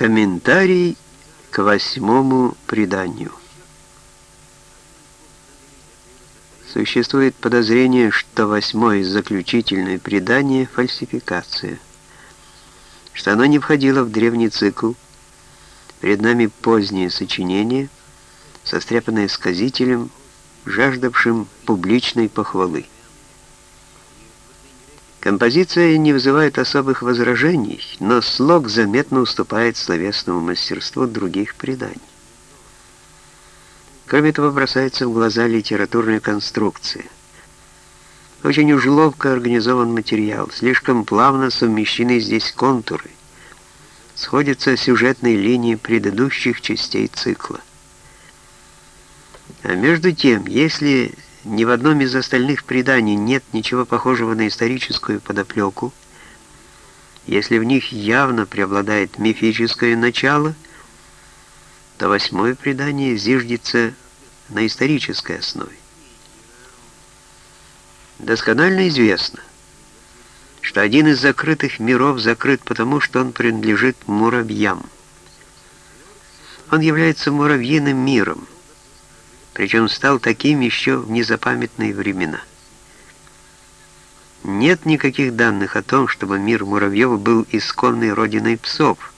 Комментарий к восьмому преданию. Существует подозрение, что восьмое заключительное предание — фальсификация, что оно не входило в древний цикл, перед нами позднее сочинение, состряпанное сказителем, жаждавшим публичной похвалы. Композиция не вызывает особых возражений, но слог заметно уступает словесному мастерству других преданий. Кроме того, бросается в глаза литературная конструкция. Очень уж ловко организован материал, слишком плавно совмещены здесь контуры. Сходятся сюжетные линии предыдущих частей цикла. А между тем, если ни в одном из остальных преданий нет ничего похожего на историческую подоплеку. Если в них явно преобладает мифическое начало, то восьмое предание зиждется на исторической основе. Досконально известно, что один из закрытых миров закрыт потому, что он принадлежит муравьям. Он является муравьиным миром, причем стал таким еще в незапамятные времена. Нет никаких данных о том, чтобы мир Муравьева был исконной родиной псов,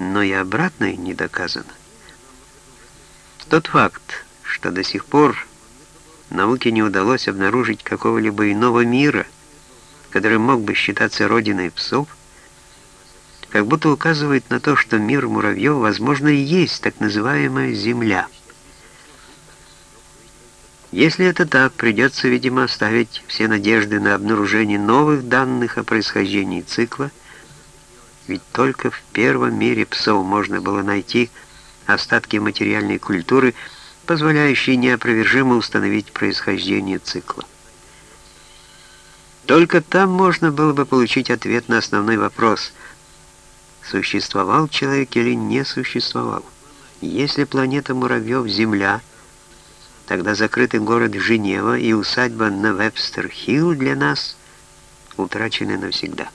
но и обратное не доказано. Тот факт, что до сих пор науке не удалось обнаружить какого-либо иного мира, который мог бы считаться родиной псов, как будто указывает на то, что мир муравьев, возможно, и есть так называемая Земля – если это так, придется, видимо, оставить все надежды на обнаружение новых данных о происхождении цикла, ведь только в первом мире псов можно было найти остатки материальной культуры, позволяющие неопровержимо установить происхождение цикла. Только там можно было бы получить ответ на основной вопрос, существовал человек или не существовал. Если планета Муравьев — Земля — Тогда закрытый город Женева и усадьба на Вебстер-Хилл для нас утрачены навсегда.